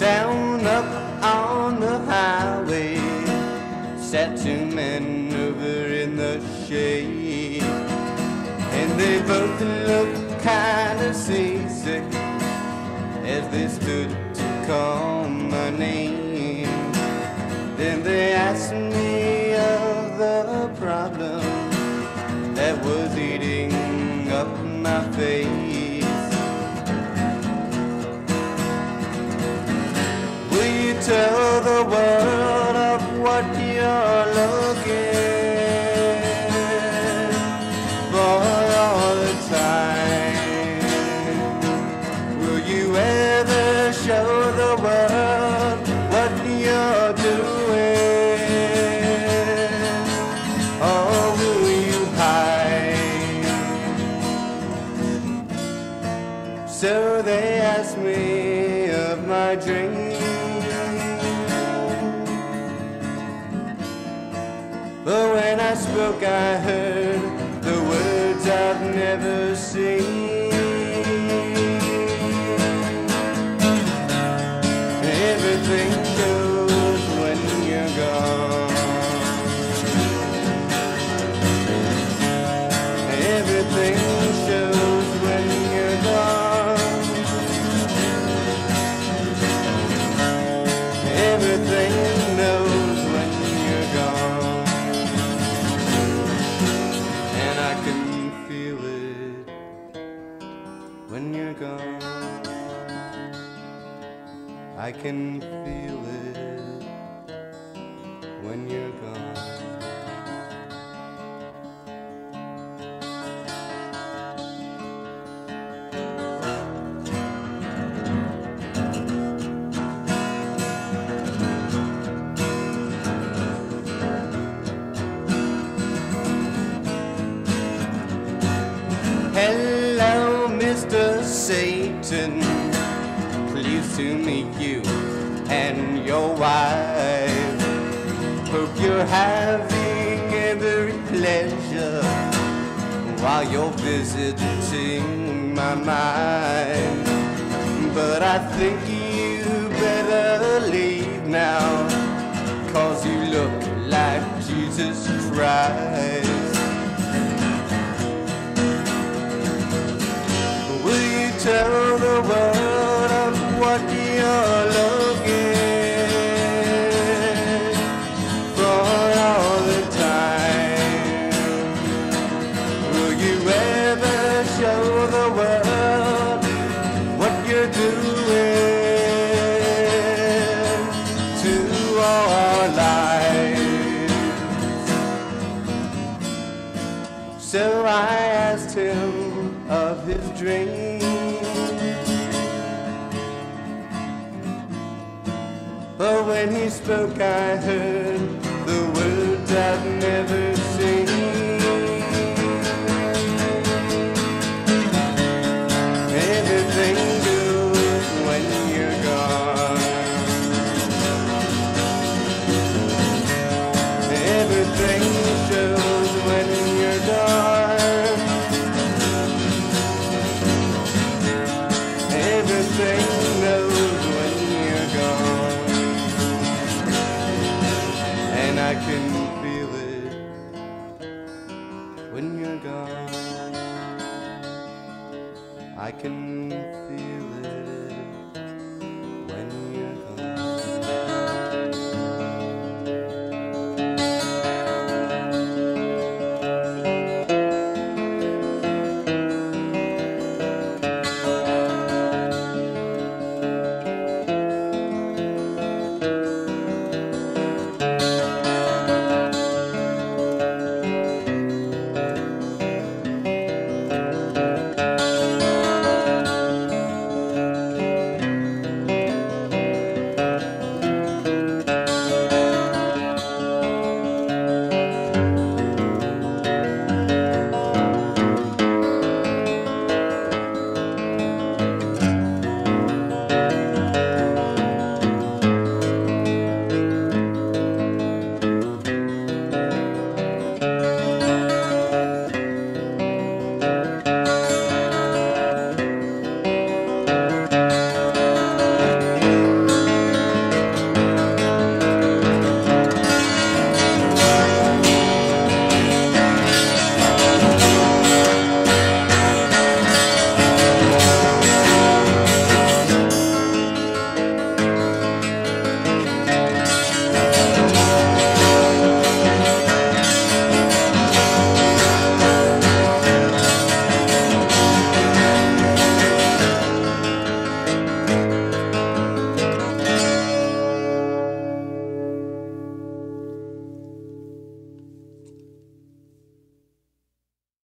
down up on the highway. Sat two men over in the shade, and they both looked kind of seasick as they stood to call my name. Then they asked me of the problem that was eating up my face. So they asked me of my dreams. But when I spoke, I heard the words I've never seen. Everything knows when you're gone. And I can feel it when you're gone. I can feel it when you're gone. Hello, Mr. Satan. Pleased to meet you and your wife. Hope you're having every pleasure while you're visiting my mind. But I think the world of what you're looking for all the time? Will you ever show the world what you're doing to our lives? So I asked him of his dreams. When he spoke, I heard the words I'd never seen. Everything when you're gone. Everything shows when you're. Everything I can feel it